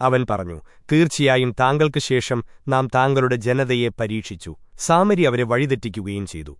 അവൻ പറഞ്ഞു തീർച്ചയായും താങ്കൾക്ക് ശേഷം നാം താങ്കളുടെ ജനതയെ പരീക്ഷിച്ചു. സാമരി അവരെ വഴിതെറ്റിക്കുകയും ചെയ്തു.